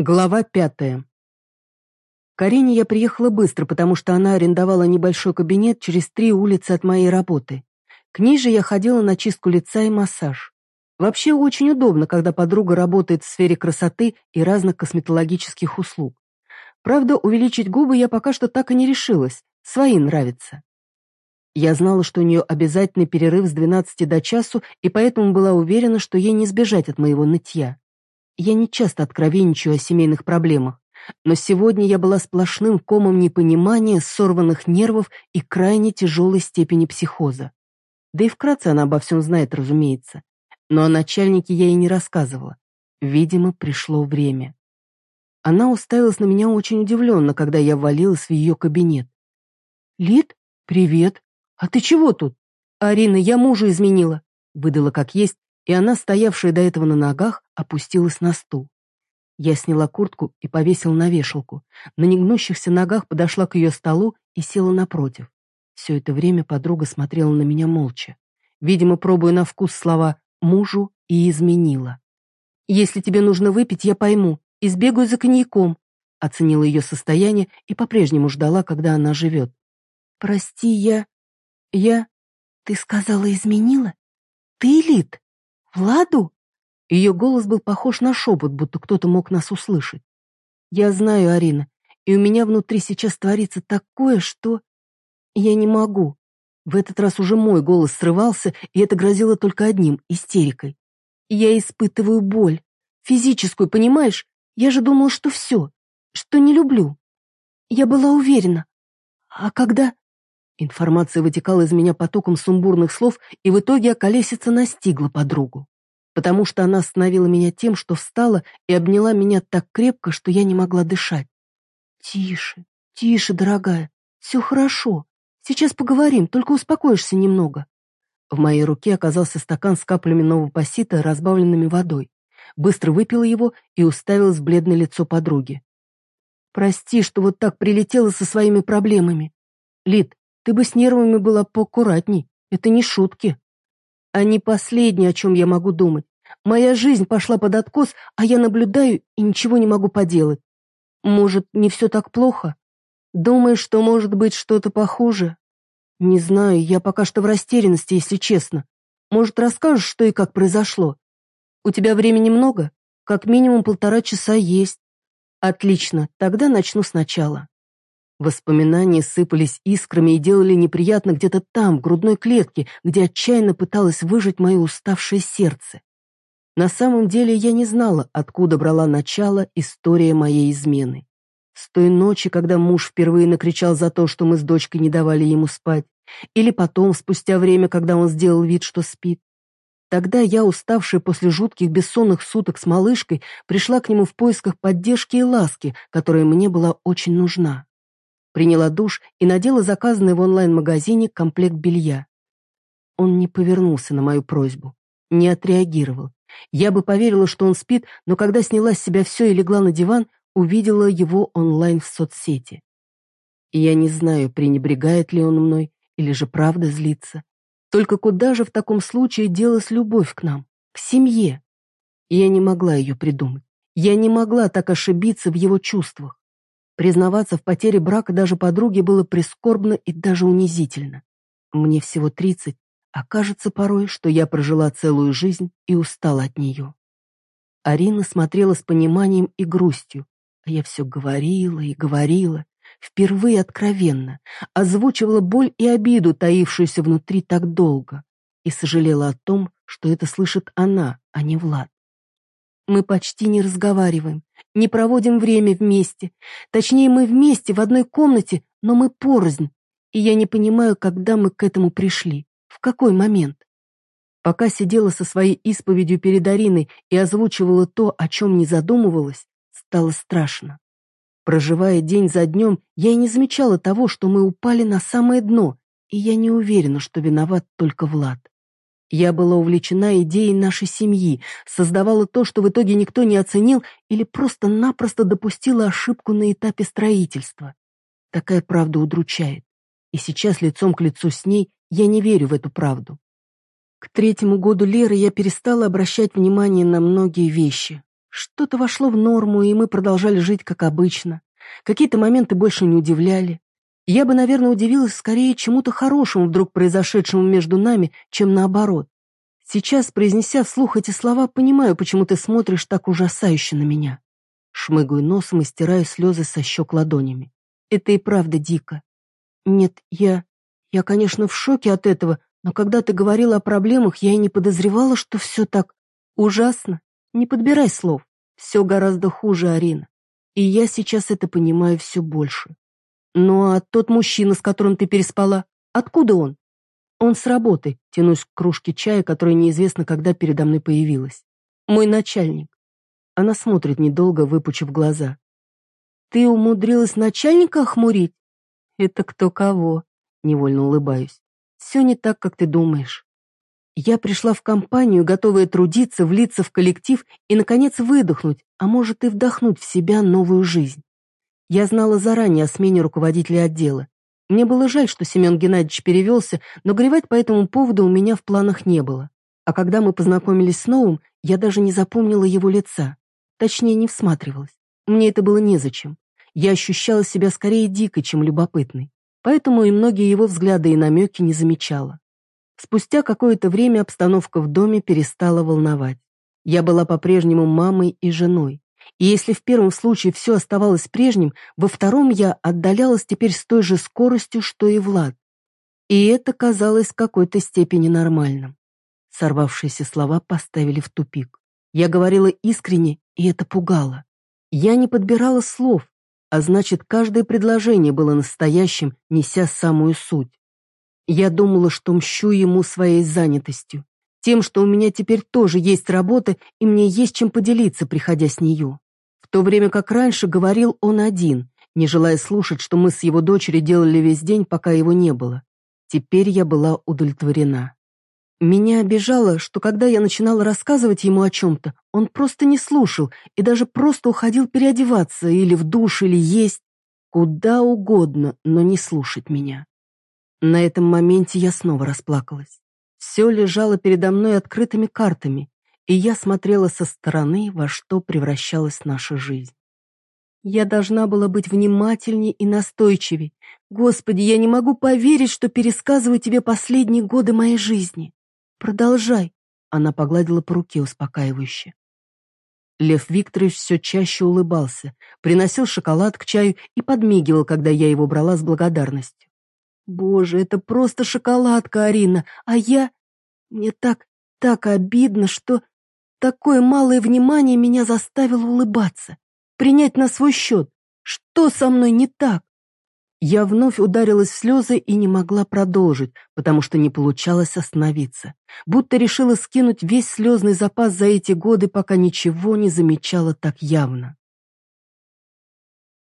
Глава пятая. К Арине я приехала быстро, потому что она арендовала небольшой кабинет через три улицы от моей работы. К ней же я ходила на чистку лица и массаж. Вообще очень удобно, когда подруга работает в сфере красоты и разных косметологических услуг. Правда, увеличить губы я пока что так и не решилась, свои нравятся. Я знала, что у нее обязательный перерыв с 12 до часу, и поэтому была уверена, что ей не сбежать от моего нытья. Я не часто откровенничаю о семейных проблемах, но сегодня я была сплошным комом непонимания, сорванных нервов и крайне тяжелой степени психоза. Да и вкратце она обо всем знает, разумеется. Но о начальнике я ей не рассказывала. Видимо, пришло время. Она уставилась на меня очень удивленно, когда я ввалилась в ее кабинет. «Лид, привет. А ты чего тут?» «Арина, я мужа изменила», — выдала как есть, и она, стоявшая до этого на ногах, опустилась на стул. Я сняла куртку и повесила на вешалку. На негнущихся ногах подошла к ее столу и села напротив. Все это время подруга смотрела на меня молча. Видимо, пробуя на вкус слова «мужу» и изменила. «Если тебе нужно выпить, я пойму, и за коньяком», оценила ее состояние и по-прежнему ждала, когда она живет. «Прости, я... я...» «Ты сказала, изменила? Ты элит?» «Владу?» Ее голос был похож на шепот, будто кто-то мог нас услышать. «Я знаю, Арина, и у меня внутри сейчас творится такое, что...» «Я не могу». В этот раз уже мой голос срывался, и это грозило только одним — истерикой. «Я испытываю боль. Физическую, понимаешь? Я же думала, что все, что не люблю. Я была уверена. А когда...» Информация вытекала из меня потоком сумбурных слов, и в итоге околесица настигла подругу. Потому что она остановила меня тем, что встала и обняла меня так крепко, что я не могла дышать. «Тише, тише, дорогая, все хорошо. Сейчас поговорим, только успокоишься немного». В моей руке оказался стакан с каплями новопосита, разбавленными водой. Быстро выпила его и уставилась в бледное лицо подруги. «Прости, что вот так прилетела со своими проблемами. Лид, ты бы с нервами была поаккуратней. Это не шутки. А не последнее, о чем я могу думать. Моя жизнь пошла под откос, а я наблюдаю и ничего не могу поделать. Может, не все так плохо? Думаешь, что может быть что-то похуже? Не знаю, я пока что в растерянности, если честно. Может, расскажешь, что и как произошло? У тебя времени много? Как минимум полтора часа есть. Отлично, тогда начну сначала. Воспоминания сыпались искрами и делали неприятно где-то там, в грудной клетке, где отчаянно пыталось выжить мое уставшее сердце. На самом деле я не знала, откуда брала начало история моей измены. С той ночи, когда муж впервые накричал за то, что мы с дочкой не давали ему спать, или потом, спустя время, когда он сделал вид, что спит. Тогда я, уставшая после жутких бессонных суток с малышкой, пришла к нему в поисках поддержки и ласки, которая мне была очень нужна приняла душ и надела заказанный в онлайн-магазине комплект белья. Он не повернулся на мою просьбу, не отреагировал. Я бы поверила, что он спит, но когда сняла с себя все и легла на диван, увидела его онлайн в соцсети. Я не знаю, пренебрегает ли он мной или же правда злится. Только куда же в таком случае делась любовь к нам, к семье? Я не могла ее придумать. Я не могла так ошибиться в его чувствах. Признаваться в потере брака даже подруге было прискорбно и даже унизительно. Мне всего тридцать, а кажется порой, что я прожила целую жизнь и устала от нее. Арина смотрела с пониманием и грустью, а я все говорила и говорила, впервые откровенно, озвучивала боль и обиду, таившуюся внутри так долго, и сожалела о том, что это слышит она, а не Влад. Мы почти не разговариваем, не проводим время вместе. Точнее, мы вместе в одной комнате, но мы порознь. И я не понимаю, когда мы к этому пришли, в какой момент. Пока сидела со своей исповедью перед Ариной и озвучивала то, о чем не задумывалась, стало страшно. Проживая день за днем, я и не замечала того, что мы упали на самое дно, и я не уверена, что виноват только Влад. Я была увлечена идеей нашей семьи, создавала то, что в итоге никто не оценил или просто-напросто допустила ошибку на этапе строительства. Такая правда удручает. И сейчас лицом к лицу с ней я не верю в эту правду. К третьему году Леры я перестала обращать внимание на многие вещи. Что-то вошло в норму, и мы продолжали жить как обычно. Какие-то моменты больше не удивляли. Я бы, наверное, удивилась скорее чему-то хорошему вдруг произошедшему между нами, чем наоборот. Сейчас, произнеся вслух эти слова, понимаю, почему ты смотришь так ужасающе на меня. Шмыгаю носом и стираю слезы со щек ладонями. Это и правда дико. Нет, я... Я, конечно, в шоке от этого, но когда ты говорила о проблемах, я и не подозревала, что все так ужасно. Не подбирай слов. Все гораздо хуже, Арина. И я сейчас это понимаю все больше. Ну а тот мужчина, с которым ты переспала, откуда он? Он с работы, тянусь к кружке чая, которая неизвестно, когда передо мной появилась. Мой начальник. Она смотрит недолго, выпучив глаза. Ты умудрилась начальника охмурить? Это кто кого? Невольно улыбаюсь. Все не так, как ты думаешь. Я пришла в компанию, готовая трудиться, влиться в коллектив и, наконец, выдохнуть, а может и вдохнуть в себя новую жизнь. Я знала заранее о смене руководителя отдела. Мне было жаль, что Семен Геннадьевич перевелся, но горевать по этому поводу у меня в планах не было. А когда мы познакомились с новым, я даже не запомнила его лица. Точнее, не всматривалась. Мне это было незачем. Я ощущала себя скорее дикой, чем любопытной. Поэтому и многие его взгляды и намеки не замечала. Спустя какое-то время обстановка в доме перестала волновать. Я была по-прежнему мамой и женой. И если в первом случае все оставалось прежним, во втором я отдалялась теперь с той же скоростью, что и Влад. И это казалось в какой-то степени нормальным. Сорвавшиеся слова поставили в тупик. Я говорила искренне, и это пугало. Я не подбирала слов, а значит, каждое предложение было настоящим, неся самую суть. Я думала, что мщу ему своей занятостью, тем, что у меня теперь тоже есть работа, и мне есть чем поделиться, приходя с нее. В то время как раньше говорил он один, не желая слушать, что мы с его дочерью делали весь день, пока его не было. Теперь я была удовлетворена. Меня обижало, что когда я начинала рассказывать ему о чем-то, он просто не слушал и даже просто уходил переодеваться или в душ, или есть, куда угодно, но не слушать меня. На этом моменте я снова расплакалась. Все лежало передо мной открытыми картами, и я смотрела со стороны, во что превращалась наша жизнь. Я должна была быть внимательней и настойчивей. Господи, я не могу поверить, что пересказываю тебе последние годы моей жизни. Продолжай. Она погладила по руке успокаивающе. Лев Викторович все чаще улыбался, приносил шоколад к чаю и подмигивал, когда я его брала с благодарностью. Боже, это просто шоколадка, Арина, а я... Мне так, так обидно, что такое малое внимание меня заставило улыбаться, принять на свой счет. Что со мной не так? Я вновь ударилась в слезы и не могла продолжить, потому что не получалось остановиться. Будто решила скинуть весь слезный запас за эти годы, пока ничего не замечала так явно.